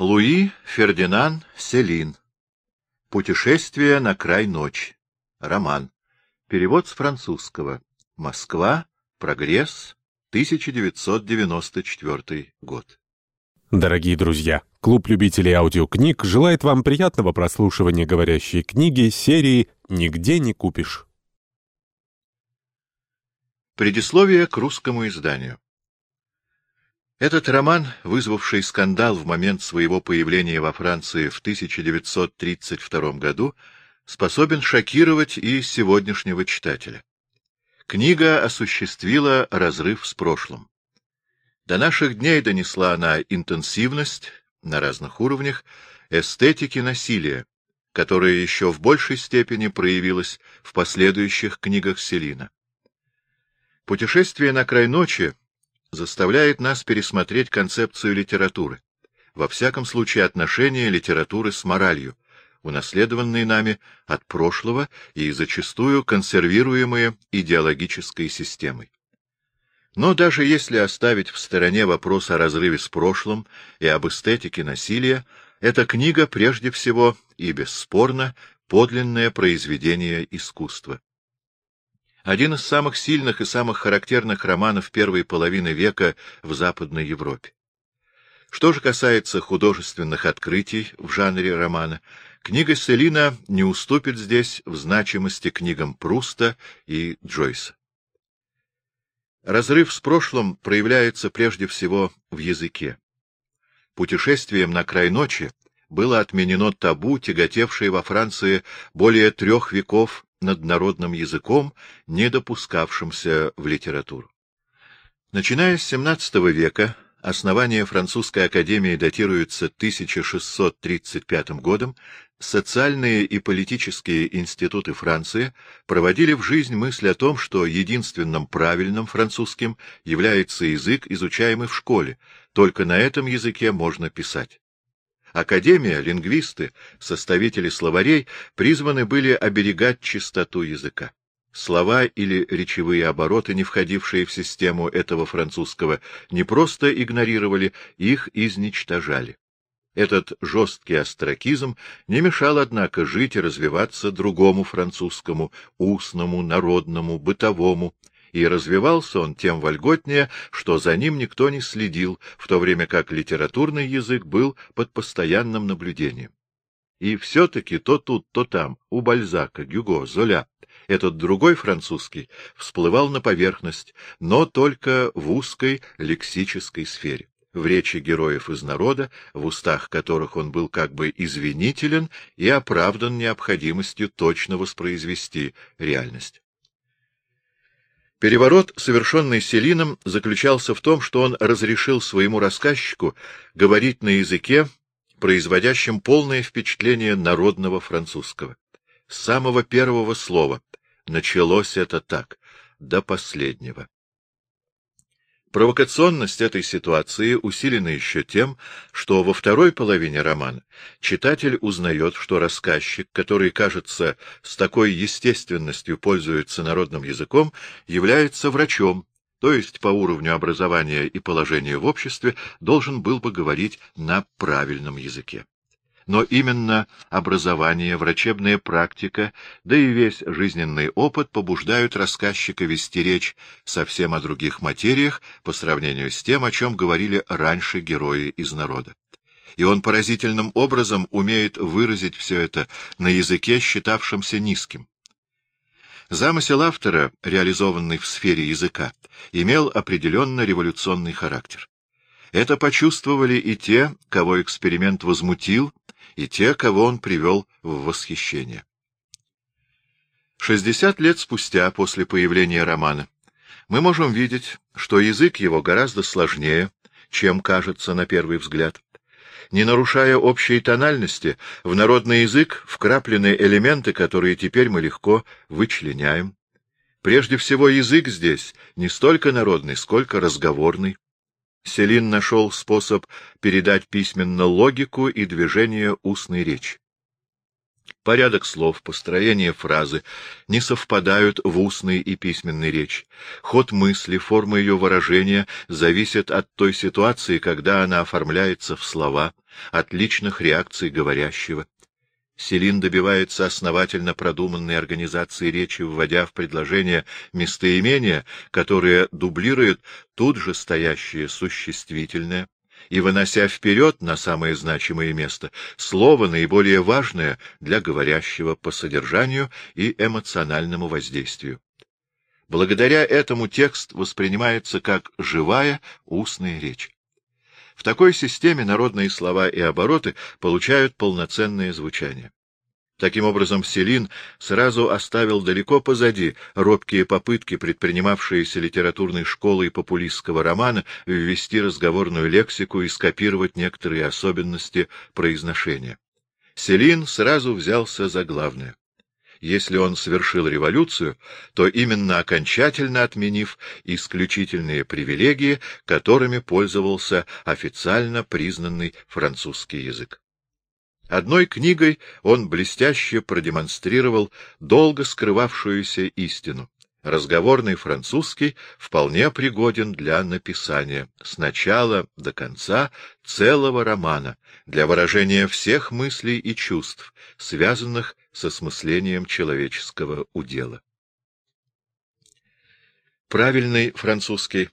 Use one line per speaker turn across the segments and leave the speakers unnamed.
Луи Фердинан Селин. Путешествие на край ночи. Роман. Перевод с французского. Москва. Прогресс. 1994 год.
Дорогие друзья, клуб любителей аудиокниг желает вам приятного прослушивания говорящей книги серии «Нигде не купишь».
Предисловие к русскому изданию. Этот роман, вызвавший скандал в момент своего появления во Франции в 1932 году, способен шокировать и сегодняшнего читателя. Книга осуществила разрыв с прошлым. До наших дней донесла она интенсивность на разных уровнях эстетики насилия, которая еще в большей степени проявилась в последующих книгах Селина. «Путешествие на край ночи» заставляет нас пересмотреть концепцию литературы, во всяком случае отношения литературы с моралью, унаследованные нами от прошлого и зачастую консервируемые идеологической системой. Но даже если оставить в стороне вопрос о разрыве с прошлым и об эстетике насилия, эта книга прежде всего и бесспорно подлинное произведение искусства. Один из самых сильных и самых характерных романов первой половины века в Западной Европе. Что же касается художественных открытий в жанре романа, книга Селина не уступит здесь в значимости книгам Пруста и Джойса. Разрыв с прошлым проявляется прежде всего в языке. Путешествием на край ночи было отменено табу, тяготевшее во Франции более трех веков над народным языком, не допускавшимся в литературу. Начиная с XVII века, основание французской академии датируется 1635 годом, социальные и политические институты Франции проводили в жизнь мысль о том, что единственным правильным французским является язык, изучаемый в школе, только на этом языке можно писать. Академия, лингвисты, составители словарей призваны были оберегать чистоту языка. Слова или речевые обороты, не входившие в систему этого французского, не просто игнорировали, их изничтожали. Этот жесткий остракизм не мешал, однако, жить и развиваться другому французскому, устному, народному, бытовому, и развивался он тем вольготнее, что за ним никто не следил, в то время как литературный язык был под постоянным наблюдением. И все-таки то тут, то там, у Бальзака, Гюго, Золя, этот другой французский всплывал на поверхность, но только в узкой лексической сфере, в речи героев из народа, в устах которых он был как бы извинителен и оправдан необходимостью точно воспроизвести реальность. Переворот, совершенный Селином, заключался в том, что он разрешил своему рассказчику говорить на языке, производящем полное впечатление народного французского. С самого первого слова началось это так, до последнего. Провокационность этой ситуации усилена еще тем, что во второй половине романа читатель узнает, что рассказчик, который, кажется, с такой естественностью пользуется народным языком, является врачом, то есть по уровню образования и положения в обществе должен был бы говорить на правильном языке но именно образование, врачебная практика, да и весь жизненный опыт побуждают рассказчика вести речь совсем о других материях по сравнению с тем, о чем говорили раньше герои из народа. И он поразительным образом умеет выразить все это на языке, считавшемся низким. Замысел автора, реализованный в сфере языка, имел определенно революционный характер. Это почувствовали и те, кого эксперимент возмутил, и те, кого он привел в восхищение. Шестьдесят лет спустя, после появления романа, мы можем видеть, что язык его гораздо сложнее, чем кажется на первый взгляд. Не нарушая общей тональности, в народный язык вкраплены элементы, которые теперь мы легко вычленяем. Прежде всего, язык здесь не столько народный, сколько разговорный. Селин нашел способ передать письменно логику и движение устной речи. Порядок слов, построение фразы не совпадают в устной и письменной речи. Ход мысли, форма ее выражения зависят от той ситуации, когда она оформляется в слова, от личных реакций говорящего. Селин добивается основательно продуманной организации речи, вводя в предложение местоимения, которые дублируют тут же стоящее существительное, и вынося вперед на самое значимое место слово, наиболее важное для говорящего по содержанию и эмоциональному воздействию. Благодаря этому текст воспринимается как живая устная речь. В такой системе народные слова и обороты получают полноценное звучание. Таким образом, Селин сразу оставил далеко позади робкие попытки, предпринимавшиеся литературной школой популистского романа, ввести разговорную лексику и скопировать некоторые особенности произношения. Селин сразу взялся за главное. Если он совершил революцию, то именно окончательно отменив исключительные привилегии, которыми пользовался официально признанный французский язык. Одной книгой он блестяще продемонстрировал долго скрывавшуюся истину. Разговорный французский вполне пригоден для написания с начала до конца целого романа, для выражения всех мыслей и чувств, связанных с осмыслением человеческого удела. Правильный французский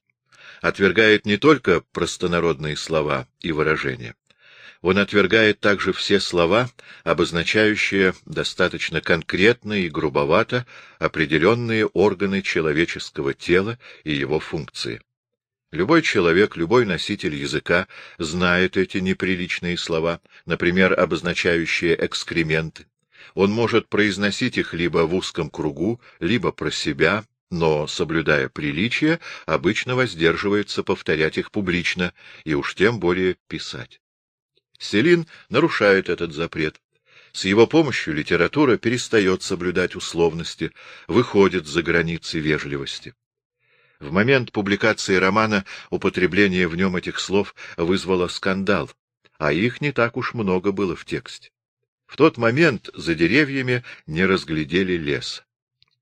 отвергает не только простонародные слова и выражения, он отвергает также все слова, обозначающие достаточно конкретно и грубовато определенные органы человеческого тела и его функции. Любой человек, любой носитель языка знает эти неприличные слова, например, обозначающие экскременты. Он может произносить их либо в узком кругу, либо про себя, но, соблюдая приличие, обычно воздерживается повторять их публично и уж тем более писать. Селин нарушает этот запрет. С его помощью литература перестает соблюдать условности, выходит за границы вежливости. В момент публикации романа употребление в нем этих слов вызвало скандал, а их не так уж много было в тексте. В тот момент за деревьями не разглядели лес.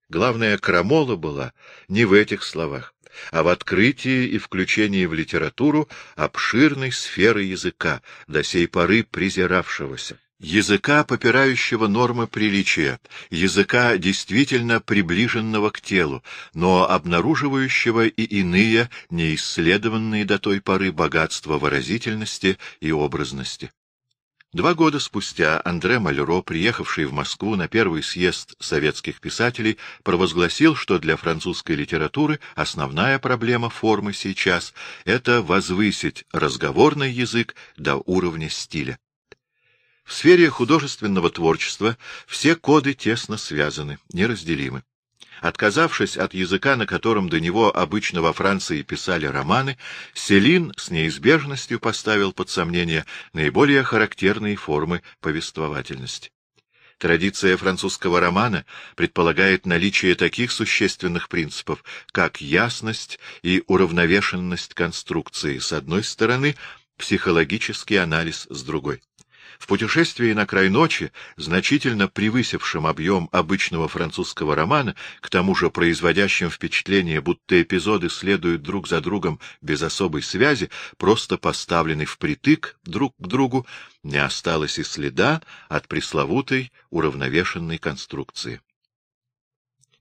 Главная крамола была не в этих словах а в открытии и включении в литературу обширной сферы языка, до сей поры презиравшегося. Языка, попирающего нормы приличия, языка, действительно приближенного к телу, но обнаруживающего и иные, неисследованные до той поры богатства выразительности и образности. Два года спустя Андре Мальро, приехавший в Москву на первый съезд советских писателей, провозгласил, что для французской литературы основная проблема формы сейчас — это возвысить разговорный язык до уровня стиля. В сфере художественного творчества все коды тесно связаны, неразделимы. Отказавшись от языка, на котором до него обычно во Франции писали романы, Селин с неизбежностью поставил под сомнение наиболее характерные формы повествовательности. Традиция французского романа предполагает наличие таких существенных принципов, как ясность и уравновешенность конструкции с одной стороны, психологический анализ с другой. В путешествии на край ночи, значительно превысившем объем обычного французского романа, к тому же производящим впечатление, будто эпизоды следуют друг за другом без особой связи, просто поставлены впритык друг к другу, не осталось и следа от пресловутой уравновешенной конструкции.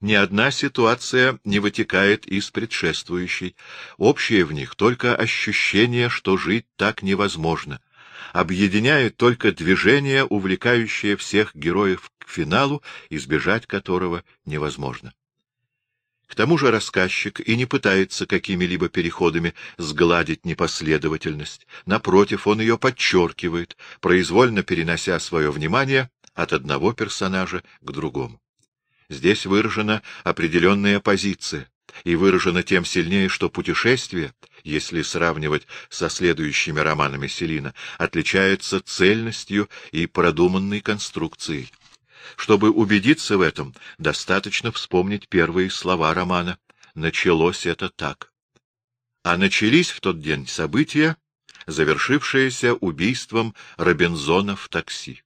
Ни одна ситуация не вытекает из предшествующей. Общее в них только ощущение, что жить так невозможно, объединяет только движение, увлекающее всех героев к финалу, избежать которого невозможно. К тому же рассказчик и не пытается какими-либо переходами сгладить непоследовательность. Напротив, он ее подчеркивает, произвольно перенося свое внимание от одного персонажа к другому. Здесь выражена определенная позиция, и выражена тем сильнее, что путешествие, если сравнивать со следующими романами Селина, отличается цельностью и продуманной конструкцией. Чтобы убедиться в этом, достаточно вспомнить первые слова романа. Началось это так. А начались в тот день события, завершившиеся убийством Робинзона в такси.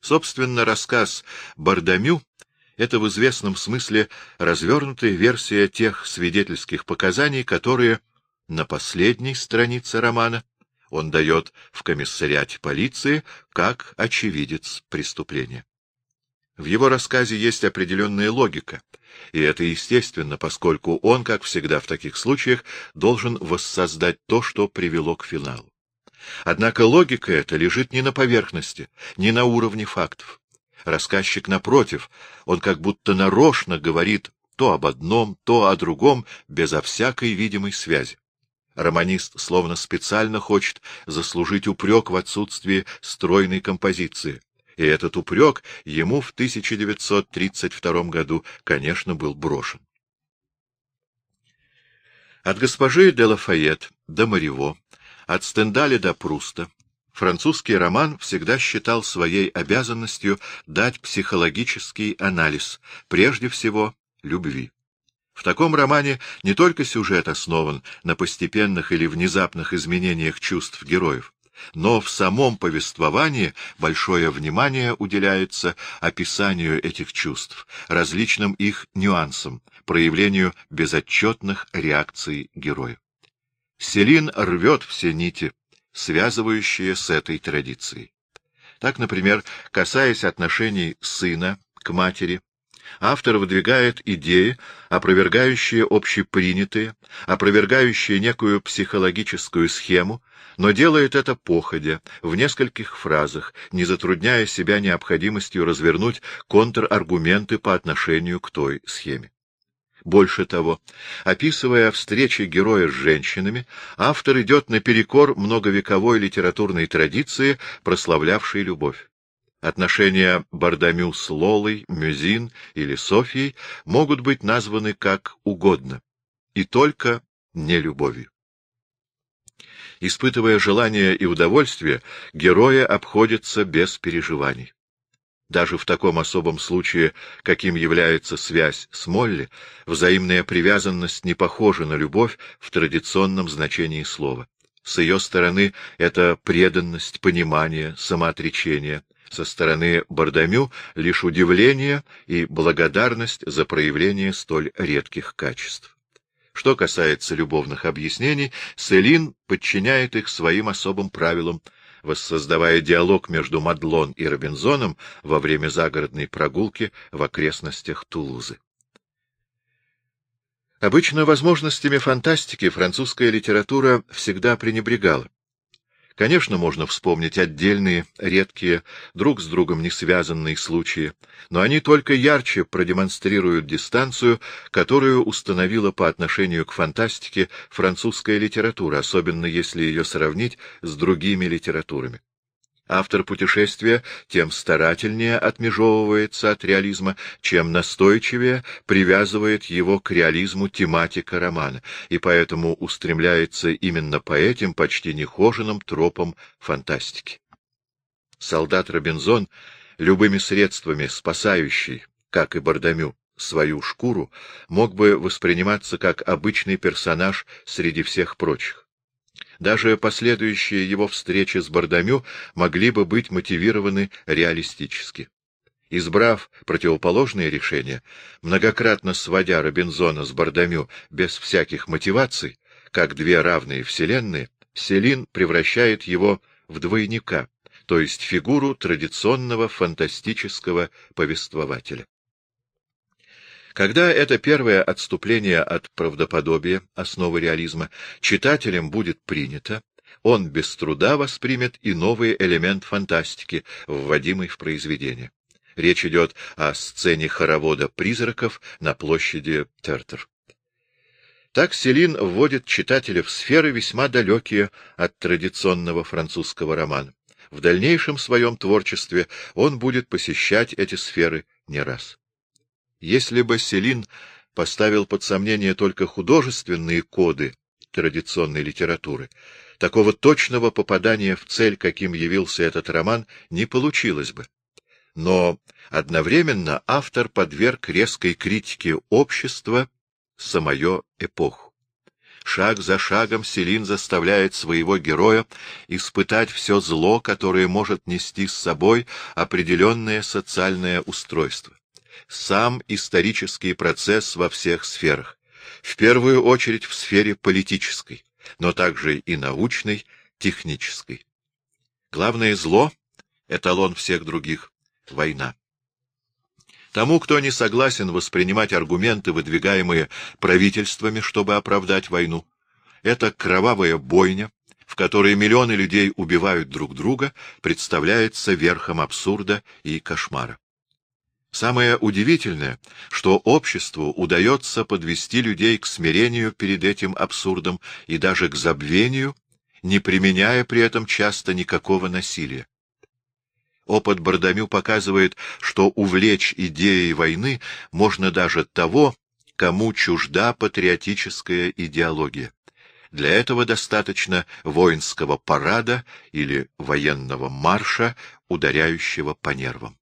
Собственно, рассказ «Бардамю» — это в известном смысле развернутая версия тех свидетельских показаний, которые на последней странице романа он дает в комиссариате полиции как очевидец преступления. В его рассказе есть определенная логика, и это естественно, поскольку он, как всегда в таких случаях, должен воссоздать то, что привело к финалу. Однако логика эта лежит не на поверхности, не на уровне фактов. Рассказчик, напротив, он как будто нарочно говорит то об одном, то о другом, безо всякой видимой связи. Романист словно специально хочет заслужить упрек в отсутствии стройной композиции. И этот упрек ему в 1932 году, конечно, был брошен. От госпожи де Лафайет до Марево, от Стендаля до Пруста, французский роман всегда считал своей обязанностью дать психологический анализ, прежде всего, любви. В таком романе не только сюжет основан на постепенных или внезапных изменениях чувств героев, но в самом повествовании большое внимание уделяется описанию этих чувств, различным их нюансам, проявлению безотчетных реакций героя. Селин рвет все нити, связывающие с этой традицией. Так, например, касаясь отношений сына к матери, автор выдвигает идеи, опровергающие общепринятые, опровергающие некую психологическую схему, но делает это походя, в нескольких фразах, не затрудняя себя необходимостью развернуть контраргументы по отношению к той схеме. Больше того, описывая встречи героя с женщинами, автор идет наперекор многовековой литературной традиции, прославлявшей любовь. Отношения Бардамю с Лолой, Мюзин или Софьей могут быть названы как угодно, и только не любовью. Испытывая желание и удовольствие, герои обходятся без переживаний. Даже в таком особом случае, каким является связь с Молли, взаимная привязанность не похожа на любовь в традиционном значении слова. С ее стороны это преданность, понимание, самоотречение, со стороны Бардамю лишь удивление и благодарность за проявление столь редких качеств. Что касается любовных объяснений, Селин подчиняет их своим особым правилам, воссоздавая диалог между Мадлон и Робинзоном во время загородной прогулки в окрестностях Тулузы. Обычно возможностями фантастики французская литература всегда пренебрегала. Конечно, можно вспомнить отдельные, редкие, друг с другом не связанные случаи, но они только ярче продемонстрируют дистанцию, которую установила по отношению к фантастике французская литература, особенно если ее сравнить с другими литературами. Автор путешествия тем старательнее отмежевывается от реализма, чем настойчивее привязывает его к реализму тематика романа, и поэтому устремляется именно по этим почти нехоженным тропам фантастики. Солдат Робинзон, любыми средствами спасающий, как и Бардамю, свою шкуру, мог бы восприниматься как обычный персонаж среди всех прочих. Даже последующие его встречи с Бардамю могли бы быть мотивированы реалистически. Избрав противоположное решение, многократно сводя Робинзона с Бардамю без всяких мотиваций, как две равные вселенные, Селин превращает его в двойника, то есть фигуру традиционного фантастического повествователя. Когда это первое отступление от правдоподобия, основы реализма, читателем будет принято, он без труда воспримет и новый элемент фантастики, вводимый в произведение. Речь идет о сцене хоровода призраков на площади Тертер. Так Селин вводит читателя в сферы, весьма далекие от традиционного французского романа. В дальнейшем своем творчестве он будет посещать эти сферы не раз. Если бы Селин поставил под сомнение только художественные коды традиционной литературы, такого точного попадания в цель, каким явился этот роман, не получилось бы. Но одновременно автор подверг резкой критике общества самую эпоху. Шаг за шагом Селин заставляет своего героя испытать все зло, которое может нести с собой определенное социальное устройство. Сам исторический процесс во всех сферах, в первую очередь в сфере политической, но также и научной, технической. Главное зло — эталон всех других — война. Тому, кто не согласен воспринимать аргументы, выдвигаемые правительствами, чтобы оправдать войну, это кровавая бойня, в которой миллионы людей убивают друг друга, представляется верхом абсурда и кошмара. Самое удивительное, что обществу удается подвести людей к смирению перед этим абсурдом и даже к забвению, не применяя при этом часто никакого насилия. Опыт Бардамю показывает, что увлечь идеей войны можно даже того, кому чужда патриотическая идеология. Для этого достаточно воинского парада или военного марша, ударяющего по нервам.